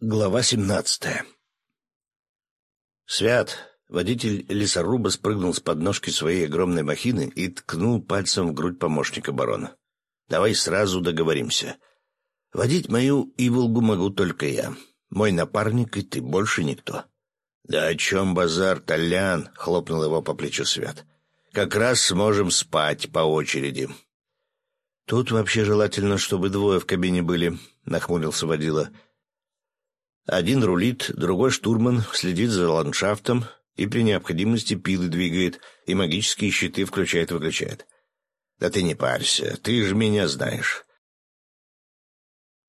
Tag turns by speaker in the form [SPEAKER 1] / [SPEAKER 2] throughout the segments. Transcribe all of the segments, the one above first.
[SPEAKER 1] Глава семнадцатая Свят, водитель лесоруба, спрыгнул с подножки своей огромной махины и ткнул пальцем в грудь помощника барона. «Давай сразу договоримся. Водить мою Иволгу могу только я. Мой напарник и ты, больше никто». «Да о чем базар, Толян?» — хлопнул его по плечу Свят. «Как раз сможем спать по очереди». «Тут вообще желательно, чтобы двое в кабине были», — нахмурился водила. — один рулит, другой штурман следит за ландшафтом и при необходимости пилы двигает и магические щиты включает-выключает. Да ты не парься, ты же меня знаешь.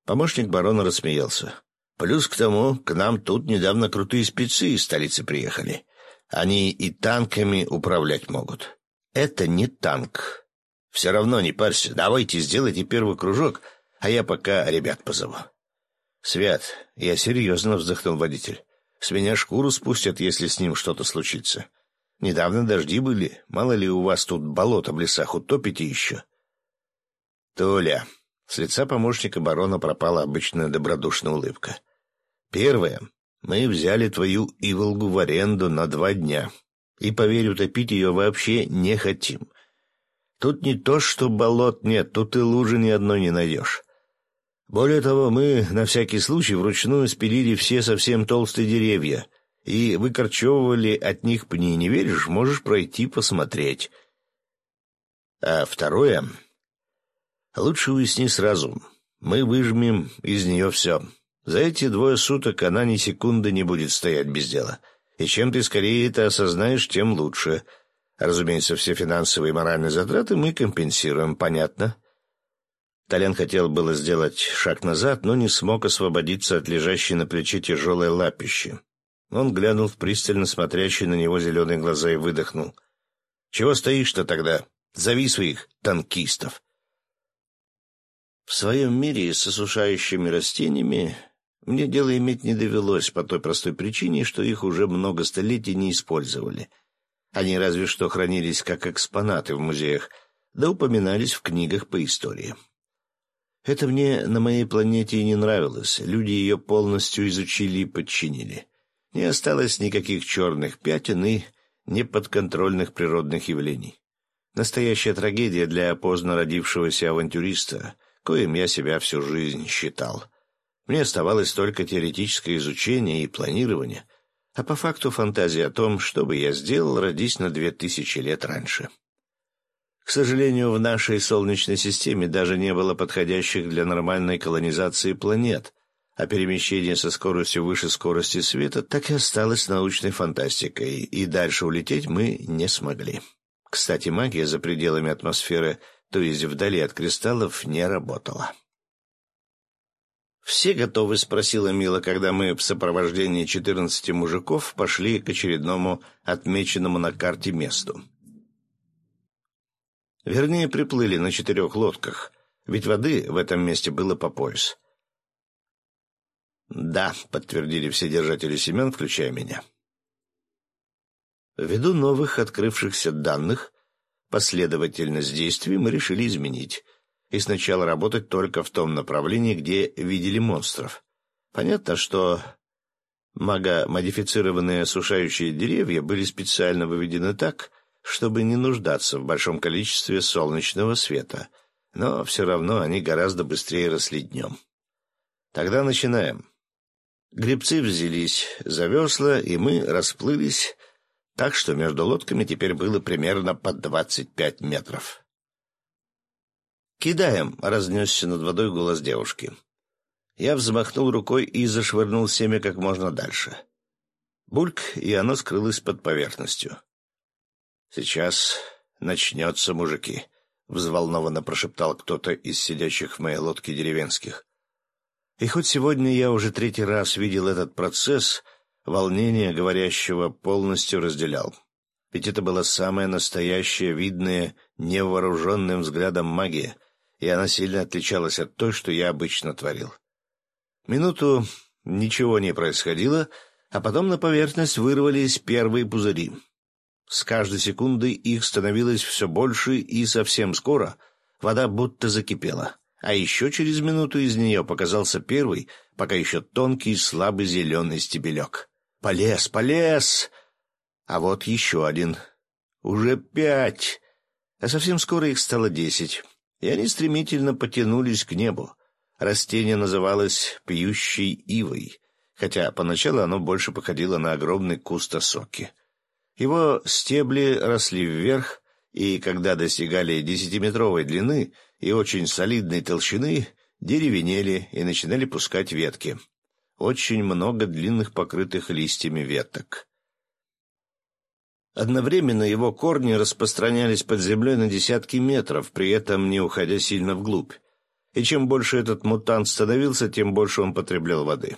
[SPEAKER 1] Помощник барона рассмеялся. Плюс к тому, к нам тут недавно крутые спецы из столицы приехали. Они и танками управлять могут. Это не танк. Все равно не парься. Давайте сделайте первый кружок, а я пока ребят позову. «Свят, я серьезно», — вздохнул водитель. «С меня шкуру спустят, если с ним что-то случится. Недавно дожди были. Мало ли у вас тут болото в лесах утопите еще». «Толя», — с лица помощника барона пропала обычная добродушная улыбка. «Первое. Мы взяли твою Иволгу в аренду на два дня. И, поверь, утопить ее вообще не хотим. Тут не то, что болот нет, тут и лужи ни одной не найдешь». Более того, мы на всякий случай вручную спилили все совсем толстые деревья и выкорчевывали от них пни. Не веришь? Можешь пройти посмотреть. А второе... Лучше уясни сразу. Мы выжмем из нее все. За эти двое суток она ни секунды не будет стоять без дела. И чем ты скорее это осознаешь, тем лучше. Разумеется, все финансовые и моральные затраты мы компенсируем, понятно?» Толян хотел было сделать шаг назад, но не смог освободиться от лежащей на плече тяжелой лапищи. Он глянул в пристально смотрящие на него зеленые глаза и выдохнул. «Чего стоишь-то тогда? Зови своих танкистов!» В своем мире с осушающими растениями мне дело иметь не довелось по той простой причине, что их уже много столетий не использовали. Они разве что хранились как экспонаты в музеях, да упоминались в книгах по истории. Это мне на моей планете и не нравилось. Люди ее полностью изучили и подчинили. Не осталось никаких черных пятен и неподконтрольных природных явлений. Настоящая трагедия для поздно родившегося авантюриста, коим я себя всю жизнь считал. Мне оставалось только теоретическое изучение и планирование, а по факту фантазия о том, что бы я сделал, родись на две тысячи лет раньше. К сожалению, в нашей Солнечной системе даже не было подходящих для нормальной колонизации планет, а перемещение со скоростью выше скорости света так и осталось научной фантастикой, и дальше улететь мы не смогли. Кстати, магия за пределами атмосферы, то есть вдали от кристаллов, не работала. «Все готовы?» — спросила Мила, когда мы в сопровождении четырнадцати мужиков пошли к очередному отмеченному на карте месту. Вернее, приплыли на четырех лодках, ведь воды в этом месте было по пояс. «Да», — подтвердили все держатели семен, включая меня. Ввиду новых открывшихся данных, последовательность действий мы решили изменить и сначала работать только в том направлении, где видели монстров. Понятно, что магомодифицированные осушающие деревья были специально выведены так, чтобы не нуждаться в большом количестве солнечного света, но все равно они гораздо быстрее росли днем. Тогда начинаем. Гребцы взялись за весла, и мы расплылись, так что между лодками теперь было примерно по двадцать пять метров. «Кидаем!» — разнесся над водой голос девушки. Я взмахнул рукой и зашвырнул семя как можно дальше. Бульк, и оно скрылось под поверхностью. «Сейчас начнется, мужики», — взволнованно прошептал кто-то из сидящих в моей лодке деревенских. И хоть сегодня я уже третий раз видел этот процесс, волнение говорящего полностью разделял. Ведь это была самая настоящая, видная, невооруженным взглядом магия, и она сильно отличалась от той, что я обычно творил. Минуту ничего не происходило, а потом на поверхность вырвались первые пузыри. С каждой секундой их становилось все больше, и совсем скоро вода будто закипела, а еще через минуту из нее показался первый, пока еще тонкий, слабый зеленый стебелек. «Полез, полез!» А вот еще один. Уже пять. А совсем скоро их стало десять. И они стремительно потянулись к небу. Растение называлось «пьющей ивой», хотя поначалу оно больше походило на огромный куст осоки. Его стебли росли вверх, и когда достигали десятиметровой длины и очень солидной толщины, деревенели и начинали пускать ветки. Очень много длинных покрытых листьями веток. Одновременно его корни распространялись под землей на десятки метров, при этом не уходя сильно вглубь. И чем больше этот мутант становился, тем больше он потреблял воды.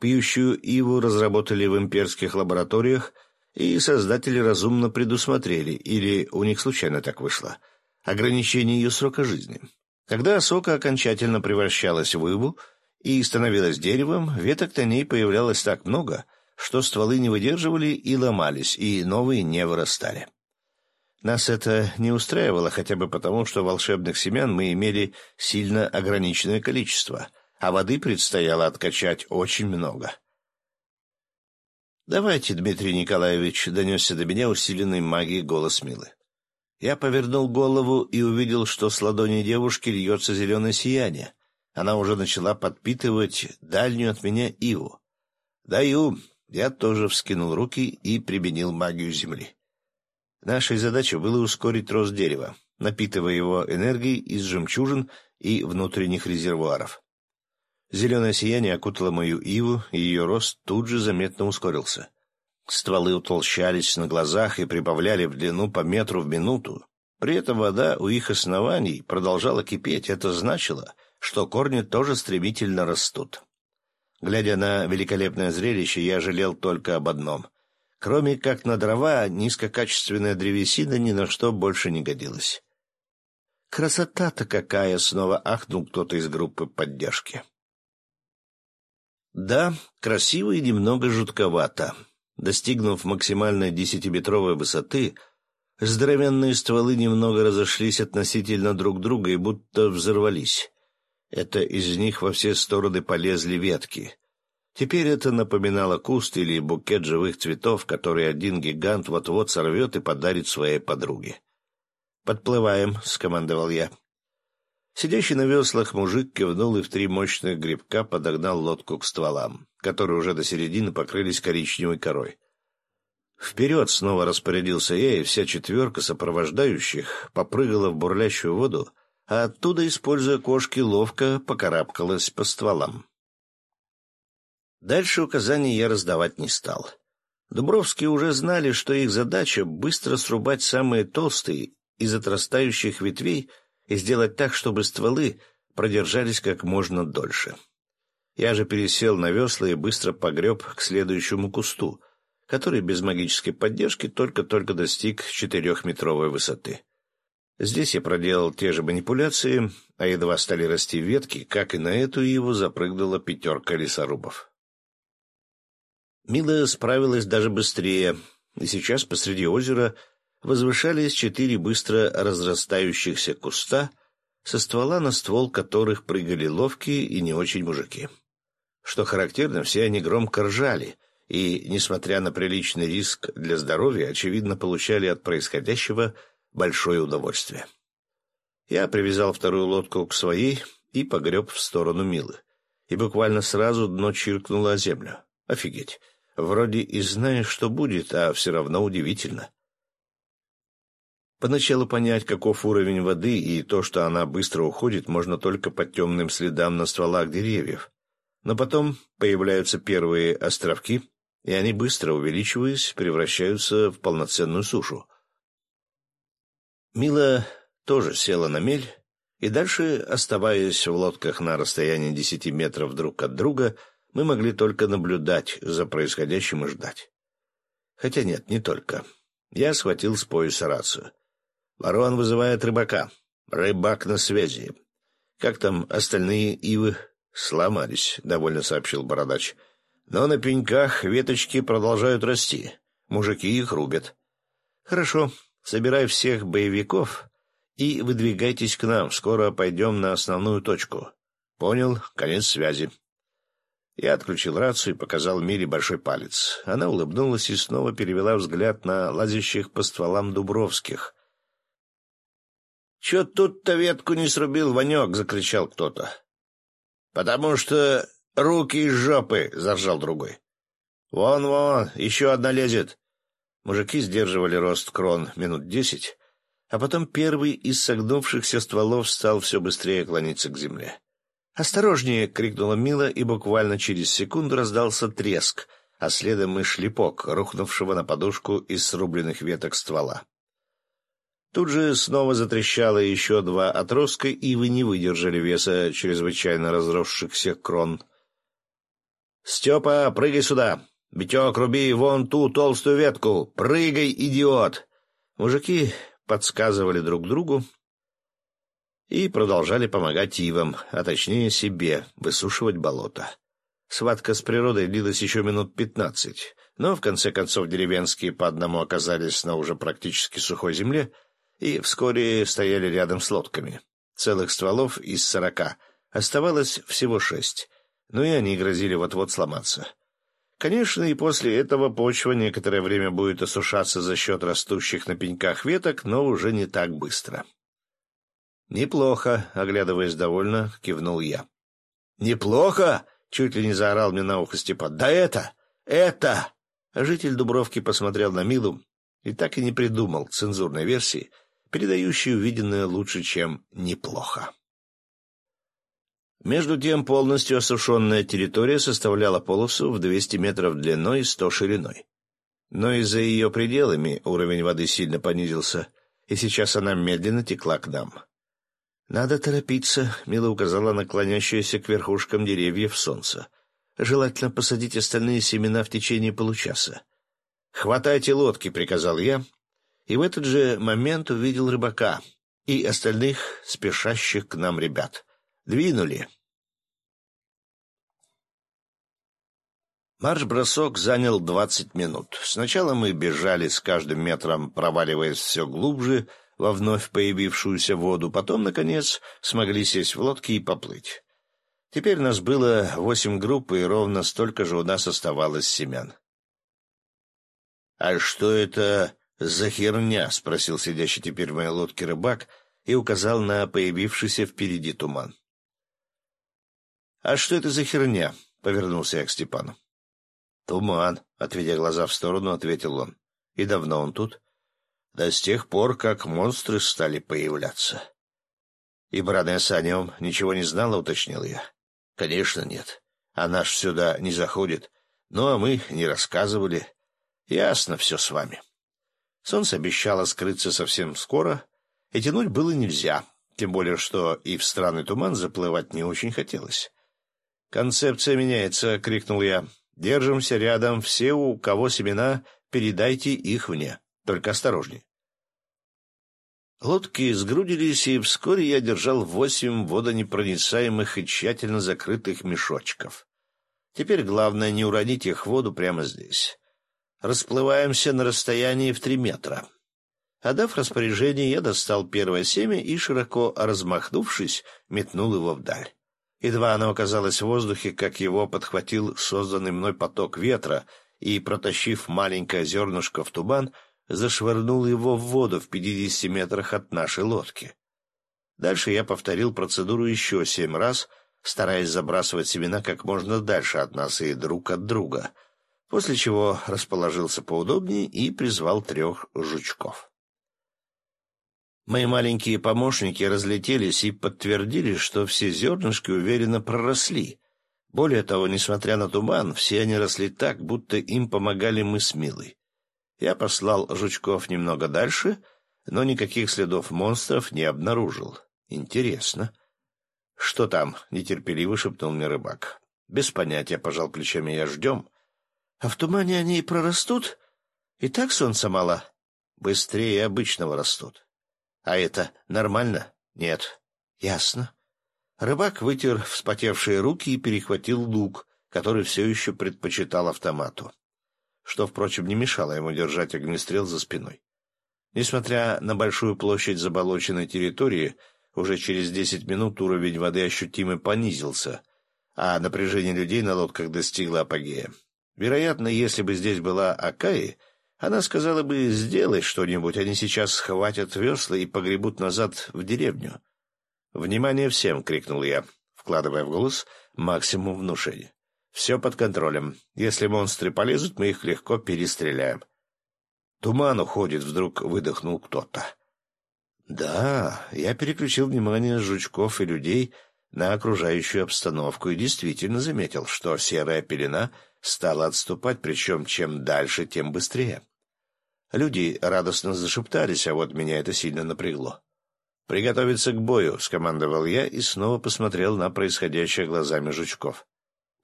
[SPEAKER 1] Пьющую иву разработали в имперских лабораториях – и создатели разумно предусмотрели, или у них случайно так вышло, ограничение ее срока жизни. Когда сока окончательно превращалась в иву и становилась деревом, веток на ней появлялось так много, что стволы не выдерживали и ломались, и новые не вырастали. Нас это не устраивало хотя бы потому, что волшебных семян мы имели сильно ограниченное количество, а воды предстояло откачать очень много. «Давайте, Дмитрий Николаевич», — донесся до меня усиленный магией голос Милы. Я повернул голову и увидел, что с ладони девушки льется зеленое сияние. Она уже начала подпитывать дальнюю от меня иву. «Даю!» Я тоже вскинул руки и применил магию земли. Нашей задачей было ускорить рост дерева, напитывая его энергией из жемчужин и внутренних резервуаров. Зеленое сияние окутало мою иву, и ее рост тут же заметно ускорился. Стволы утолщались на глазах и прибавляли в длину по метру в минуту. При этом вода у их оснований продолжала кипеть. Это значило, что корни тоже стремительно растут. Глядя на великолепное зрелище, я жалел только об одном. Кроме как на дрова, низкокачественная древесина ни на что больше не годилась. «Красота-то какая!» — снова ахнул кто-то из группы поддержки. Да, красиво и немного жутковато. Достигнув максимальной десятиметровой высоты, здоровенные стволы немного разошлись относительно друг друга и будто взорвались. Это из них во все стороны полезли ветки. Теперь это напоминало куст или букет живых цветов, который один гигант вот-вот сорвет и подарит своей подруге. «Подплываем», — скомандовал я. Сидящий на веслах мужик кивнул и в три мощных грибка подогнал лодку к стволам, которые уже до середины покрылись коричневой корой. Вперед снова распорядился я, и вся четверка сопровождающих попрыгала в бурлящую воду, а оттуда, используя кошки, ловко покарабкалась по стволам. Дальше указаний я раздавать не стал. Дубровские уже знали, что их задача — быстро срубать самые толстые из отрастающих ветвей — и сделать так, чтобы стволы продержались как можно дольше. Я же пересел на весла и быстро погреб к следующему кусту, который без магической поддержки только-только достиг четырехметровой высоты. Здесь я проделал те же манипуляции, а едва стали расти ветки, как и на эту его запрыгнула пятерка лесорубов. Мила справилась даже быстрее, и сейчас посреди озера — возвышались четыре быстро разрастающихся куста, со ствола на ствол которых прыгали ловкие и не очень мужики. Что характерно, все они громко ржали и, несмотря на приличный риск для здоровья, очевидно, получали от происходящего большое удовольствие. Я привязал вторую лодку к своей и погреб в сторону Милы. И буквально сразу дно чиркнуло о землю. Офигеть. Вроде и знаешь, что будет, а все равно удивительно. Поначалу понять, каков уровень воды и то, что она быстро уходит, можно только по темным следам на стволах деревьев. Но потом появляются первые островки, и они, быстро увеличиваясь, превращаются в полноценную сушу. Мила тоже села на мель, и дальше, оставаясь в лодках на расстоянии десяти метров друг от друга, мы могли только наблюдать за происходящим и ждать. Хотя нет, не только. Я схватил с пояса рацию. Ворон вызывает рыбака. Рыбак на связи. Как там остальные ивы? Сломались, — довольно сообщил бородач. Но на пеньках веточки продолжают расти. Мужики их рубят. Хорошо, собирай всех боевиков и выдвигайтесь к нам. Скоро пойдем на основную точку. Понял? Конец связи. Я отключил рацию и показал Мире большой палец. Она улыбнулась и снова перевела взгляд на лазящих по стволам Дубровских. — Чё тут-то ветку не срубил, Ванек? — закричал кто-то. — Потому что руки из жопы, — заржал другой. — Вон-вон, еще одна лезет. Мужики сдерживали рост крон минут десять, а потом первый из согнувшихся стволов стал все быстрее клониться к земле. «Осторожнее!» — крикнула Мила, и буквально через секунду раздался треск, а следом и шлепок, рухнувшего на подушку из срубленных веток ствола. Тут же снова затрещало еще два отростка, и вы не выдержали веса чрезвычайно разросшихся крон. «Степа, прыгай сюда! Битек, руби вон ту толстую ветку! Прыгай, идиот!» Мужики подсказывали друг другу и продолжали помогать ивам, а точнее себе, высушивать болото. Схватка с природой длилась еще минут пятнадцать, но в конце концов деревенские по одному оказались на уже практически сухой земле и вскоре стояли рядом с лодками. Целых стволов из сорока оставалось всего шесть, но и они грозили вот-вот сломаться. Конечно, и после этого почва некоторое время будет осушаться за счет растущих на пеньках веток, но уже не так быстро. «Неплохо», — оглядываясь довольно, кивнул я. «Неплохо?» — чуть ли не заорал мне на ухо Степан. «Да это! Это!» Житель Дубровки посмотрел на Милу и так и не придумал цензурной версии, передающей увиденное лучше, чем «неплохо». Между тем полностью осушенная территория составляла полосу в 200 метров длиной и 100 шириной. Но и за ее пределами уровень воды сильно понизился, и сейчас она медленно текла к нам. «Надо торопиться», — Мила указала на клонящееся к верхушкам деревьев солнце. «Желательно посадить остальные семена в течение получаса». «Хватайте лодки», — приказал я, и в этот же момент увидел рыбака и остальных спешащих к нам ребят — Двинули. Марш-бросок занял двадцать минут. Сначала мы бежали с каждым метром, проваливаясь все глубже во вновь появившуюся воду, потом, наконец, смогли сесть в лодки и поплыть. Теперь нас было восемь групп, и ровно столько же у нас оставалось семян. — А что это за херня? — спросил сидящий теперь в моей лодке рыбак и указал на появившийся впереди туман. «А что это за херня?» — повернулся я к Степану. «Туман», — отведя глаза в сторону, ответил он. «И давно он тут?» «Да с тех пор, как монстры стали появляться». «И Бранесса о нем ничего не знала?» — уточнил я. «Конечно нет. Она ж сюда не заходит. Ну, а мы не рассказывали. Ясно все с вами». Солнце обещало скрыться совсем скоро, и тянуть было нельзя, тем более что и в странный туман заплывать не очень хотелось. «Концепция меняется!» — крикнул я. «Держимся рядом. Все, у кого семена, передайте их мне. Только осторожней». Лодки сгрудились, и вскоре я держал восемь водонепроницаемых и тщательно закрытых мешочков. Теперь главное не уронить их в воду прямо здесь. Расплываемся на расстоянии в три метра. Отдав распоряжение, я достал первое семя и, широко размахнувшись, метнул его вдаль. Едва оно оказалось в воздухе, как его подхватил созданный мной поток ветра и, протащив маленькое зернышко в тубан, зашвырнул его в воду в пятидесяти метрах от нашей лодки. Дальше я повторил процедуру еще семь раз, стараясь забрасывать семена как можно дальше от нас и друг от друга, после чего расположился поудобнее и призвал трех жучков. Мои маленькие помощники разлетелись и подтвердили, что все зернышки уверенно проросли. Более того, несмотря на туман, все они росли так, будто им помогали мы с Милой. Я послал жучков немного дальше, но никаких следов монстров не обнаружил. Интересно. — Что там? — нетерпеливо шепнул мне рыбак. — Без понятия, — пожал плечами, — я ждем. — А в тумане они и прорастут? И так солнца мало? — Быстрее обычного растут. А это нормально? Нет. Ясно. Рыбак вытер вспотевшие руки и перехватил лук, который все еще предпочитал автомату. Что, впрочем, не мешало ему держать огнестрел за спиной. Несмотря на большую площадь заболоченной территории, уже через десять минут уровень воды ощутимо понизился, а напряжение людей на лодках достигло апогея. Вероятно, если бы здесь была Акаи, она сказала бы «сделай что-нибудь, они сейчас схватят весла и погребут назад в деревню». «Внимание всем!» — крикнул я, вкладывая в голос максимум внушения. «Все под контролем. Если монстры полезут, мы их легко перестреляем». «Туман уходит», — вдруг выдохнул кто-то. Да, я переключил внимание жучков и людей на окружающую обстановку и действительно заметил, что серая пелена стала отступать, причем чем дальше, тем быстрее. Люди радостно зашептались, а вот меня это сильно напрягло. «Приготовиться к бою», — скомандовал я и снова посмотрел на происходящее глазами жучков.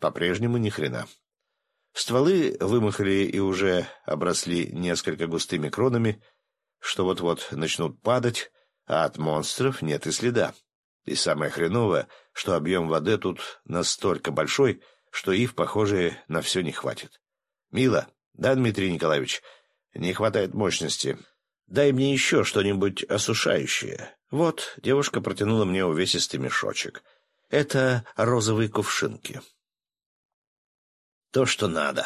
[SPEAKER 1] По-прежнему ни хрена. Стволы вымахали и уже обросли несколько густыми кронами, что вот-вот начнут падать, а от монстров нет и следа. И самое хреновое, что объем воды тут настолько большой, что их, похоже, на все не хватит. «Мила, да, Дмитрий Николаевич, не хватает мощности. Дай мне еще что-нибудь осушающее». Вот, девушка протянула мне увесистый мешочек. Это розовые кувшинки. То, что надо.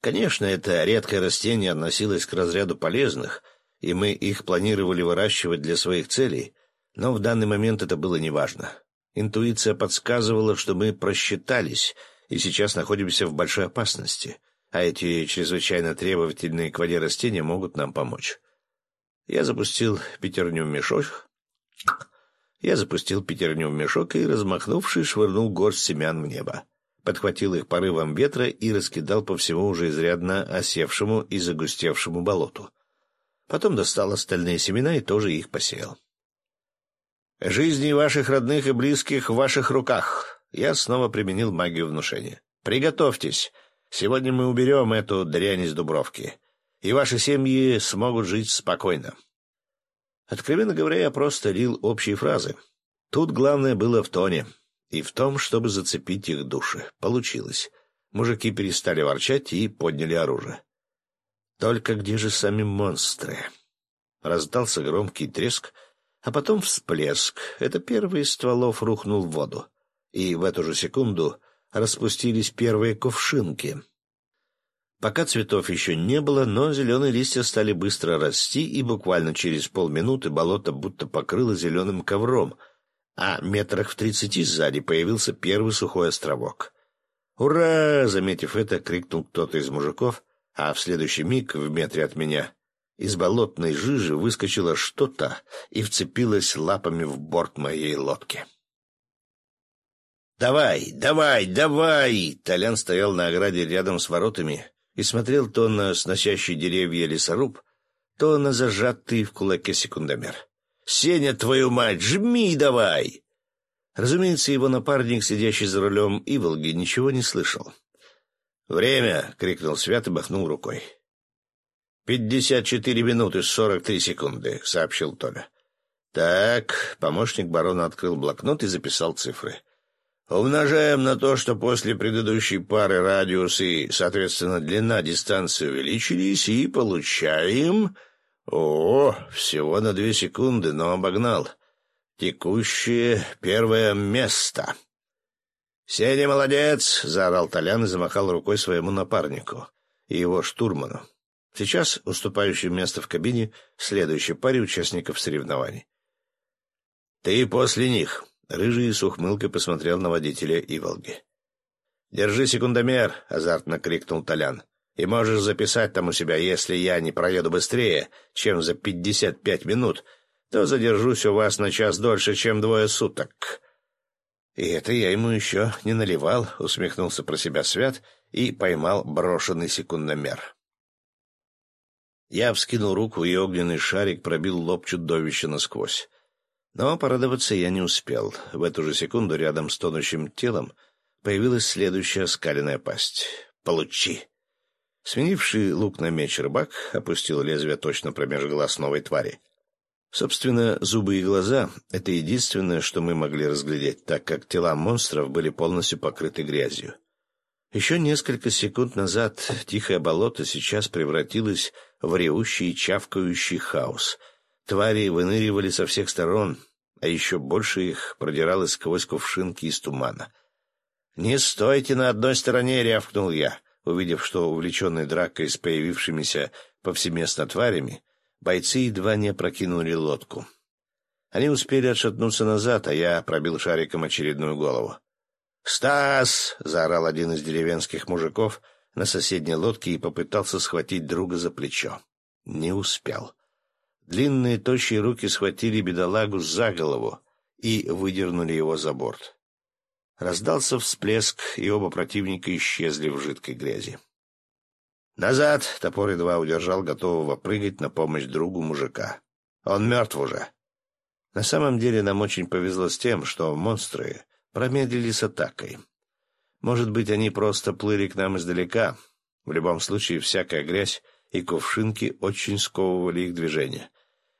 [SPEAKER 1] Конечно, это редкое растение относилось к разряду полезных, и мы их планировали выращивать для своих целей, но в данный момент это было неважно. Интуиция подсказывала, что мы просчитались и сейчас находимся в большой опасности, а эти чрезвычайно требовательные к воде растения могут нам помочь. Я запустил пятерню в мешок, я запустил пятерню в мешок и, размахнувшись, швырнул горсть семян в небо. Подхватил их порывом ветра и раскидал по всему уже изрядно осевшему и загустевшему болоту. Потом достал остальные семена и тоже их посеял. «Жизни ваших родных и близких в ваших руках!» Я снова применил магию внушения. «Приготовьтесь. Сегодня мы уберем эту дрянь из Дубровки, и ваши семьи смогут жить спокойно». Откровенно говоря, я просто лил общие фразы. Тут главное было в тоне и в том, чтобы зацепить их души. Получилось. Мужики перестали ворчать и подняли оружие. Только где же сами монстры? Раздался громкий треск, а потом всплеск. Это первый из стволов рухнул в воду. И в эту же секунду распустились первые кувшинки. Пока цветов еще не было, но зеленые листья стали быстро расти, и буквально через полминуты болото будто покрыло зеленым ковром, а метрах в тридцати сзади появился первый сухой островок. «Ура!» — заметив это, крикнул кто-то из мужиков — а в следующий миг в метре от меня из болотной жижи выскочило что-то и вцепилось лапами в борт моей лодки. «Давай, давай, давай!» Толян стоял на ограде рядом с воротами и смотрел то на сносящий деревья лесоруб, то на зажатый в кулаке секундомер. «Сеня, твою мать, жми давай!» Разумеется, его напарник, сидящий за рулем Иволги, ничего не слышал. «Время!» — крикнул Свят и махнул рукой. «Пятьдесят четыре минуты сорок три секунды», — сообщил Толя. «Так», — помощник барона открыл блокнот и записал цифры. «Умножаем на то, что после предыдущей пары радиус и, соответственно, длина дистанции увеличились, и получаем...» «О, всего на две секунды, но обогнал. Текущее первое место». «Сеня молодец!» — заорал Толян и замахал рукой своему напарнику и его штурману. Сейчас уступающее место в кабине следующей паре участников соревнований. «Ты после них!» — рыжий с ухмылкой посмотрел на водителя Иволги. «Держи секундомер!» — азартно крикнул Толян. «И можешь записать там у себя, если я не проеду быстрее, чем за пятьдесят пять минут, то задержусь у вас на час дольше, чем двое суток. «И это я ему еще не наливал», — усмехнулся про себя Свят и поймал брошенный секундомер. Я вскинул руку, и огненный шарик пробил лоб чудовища насквозь. Но порадоваться я не успел. В эту же секунду рядом с тонущим телом появилась следующая скаленная пасть. «Получи!» Сменивший лук на меч рыбак опустил лезвие точно промеж глаз новой твари. Собственно, зубы и глаза — это единственное, что мы могли разглядеть, так как тела монстров были полностью покрыты грязью. Еще несколько секунд назад тихое болото сейчас превратилось в ревущий чавкающий хаос. Твари выныривали со всех сторон, а еще больше их продиралось сквозь кувшинки из тумана. «Не стойте на одной стороне!» — рявкнул я, увидев, что, увлеченный дракой с появившимися повсеместно тварями, бойцы едва не опрокинули лодку. Они успели отшатнуться назад, а я пробил шариком очередную голову. «Стас!» — заорал один из деревенских мужиков на соседней лодке и попытался схватить друга за плечо. Не успел. Длинные тощие руки схватили бедолагу за голову и выдернули его за борт. Раздался всплеск, и оба противника исчезли в жидкой грязи. «Назад!» — топор едва удержал готового прыгать на помощь другу мужика. «Он мертв уже!» На самом деле нам очень повезло с тем, что монстры промедлили с атакой. Может быть, они просто плыли к нам издалека. В любом случае, всякая грязь и кувшинки очень сковывали их движение.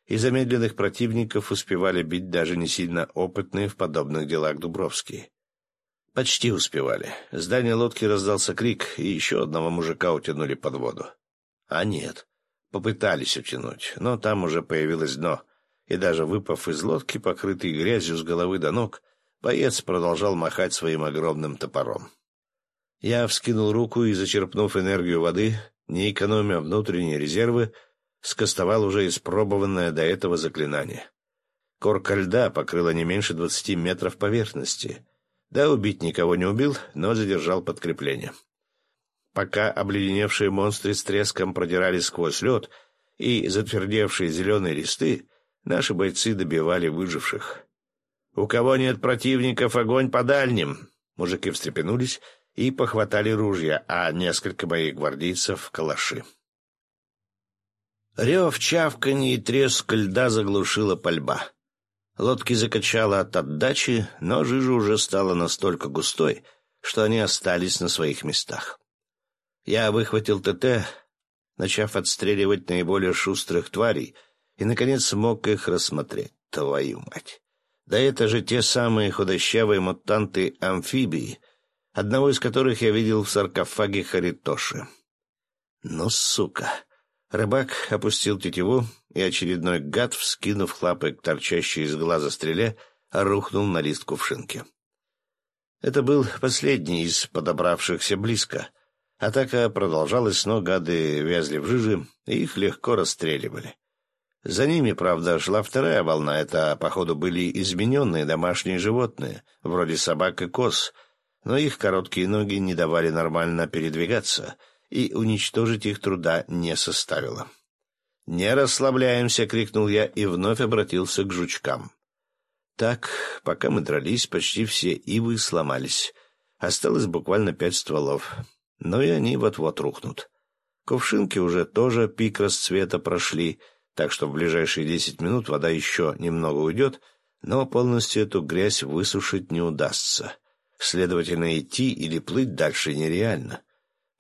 [SPEAKER 1] И замедленных противников успевали бить даже не сильно опытные в подобных делах Дубровские. Почти успевали. С дальней лодки раздался крик, и еще одного мужика утянули под воду. А нет. Попытались утянуть, но там уже появилось дно, и даже выпав из лодки, покрытый грязью с головы до ног, боец продолжал махать своим огромным топором. Я вскинул руку и, зачерпнув энергию воды, не экономя внутренние резервы, скостовал уже испробованное до этого заклинание. Корка льда покрыла не меньше двадцати метров поверхности — да, убить никого не убил, но задержал подкрепление. Пока обледеневшие монстры с треском продирались сквозь лед и затвердевшие зеленые листы, наши бойцы добивали выживших. «У кого нет противников, огонь по дальним!» Мужики встрепенулись и похватали ружья, а несколько моих гвардейцев — калаши. Рев, чавканье и треск льда заглушила пальба. Лодки закачало от отдачи, но жижа уже стала настолько густой, что они остались на своих местах. Я выхватил ТТ, начав отстреливать наиболее шустрых тварей, и, наконец, смог их рассмотреть. Твою мать! Да это же те самые худощавые мутанты-амфибии, одного из которых я видел в саркофаге Харитоши. Ну, сука! Рыбак опустил тетиву, и очередной гад, вскинув лапы к торчащей из глаза стреле, рухнул на лист кувшинки. Это был последний из подобравшихся близко. Атака продолжалась, но гады вязли в жиже, и их легко расстреливали. За ними, правда, шла вторая волна. Это, походу, были измененные домашние животные, вроде собак и коз, но их короткие ноги не давали нормально передвигаться — и уничтожить их труда не составило. «Не расслабляемся!» — крикнул я и вновь обратился к жучкам. Так, пока мы дрались, почти все ивы сломались. Осталось буквально пять стволов, но и они вот-вот рухнут. Кувшинки уже тоже пик расцвета прошли, так что в ближайшие десять минут вода еще немного уйдет, но полностью эту грязь высушить не удастся. Следовательно, идти или плыть дальше нереально.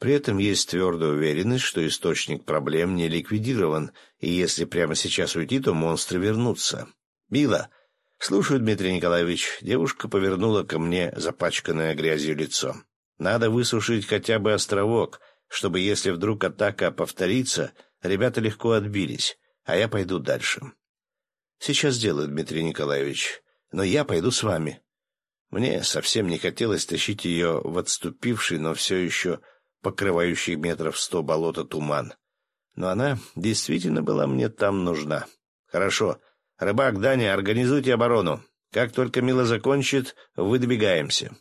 [SPEAKER 1] При этом есть твердая уверенность, что источник проблем не ликвидирован, и если прямо сейчас уйти, то монстры вернутся. «Мила!» «Слушаю, Дмитрий Николаевич». Девушка повернула ко мне запачканное грязью лицо. «Надо высушить хотя бы островок, чтобы, если вдруг атака повторится, ребята легко отбились, а я пойду дальше». «Сейчас сделаю, Дмитрий Николаевич, но я пойду с вами». Мне совсем не хотелось тащить ее в отступивший, но все еще покрывающий метров сто болота туман. Но она действительно была мне там нужна. Хорошо. Рыбак, Даня, организуйте оборону. Как только Мила закончит, выдвигаемся.